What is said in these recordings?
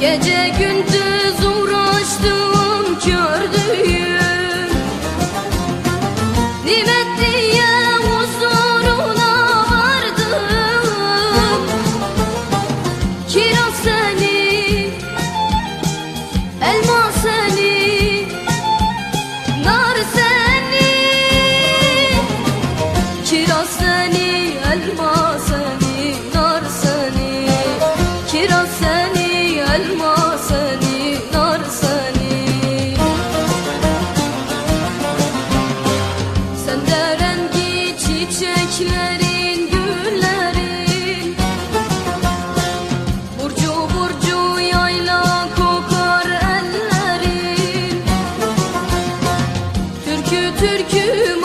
Gece gündüz uğraştım kördüğüm Nimet diye huzuruna vardım. Kiraz seni, elma seni, nar seni. Kiraz seni, elma Türk'üm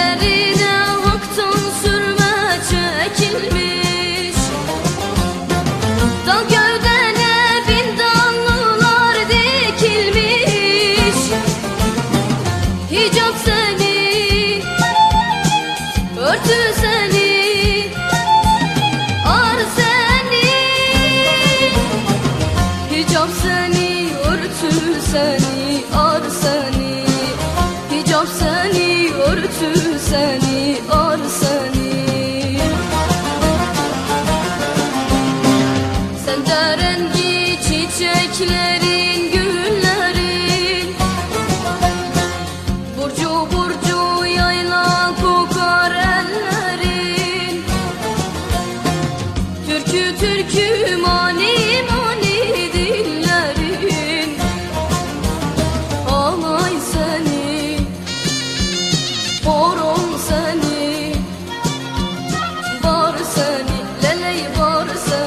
Üzerine haktan sürme çekilmiş. Dal gövdene bin dallar dikilmiş. Hicap seni, örtü seni, ar seni. Hicap seni, örtü seni, ar seni. Hicap seni, örtü seni, ar seni. Sen de rengi çiçeklerin, güllerin. Burcu burcu yayla kokar ellerin. Türkü türkü mani notice.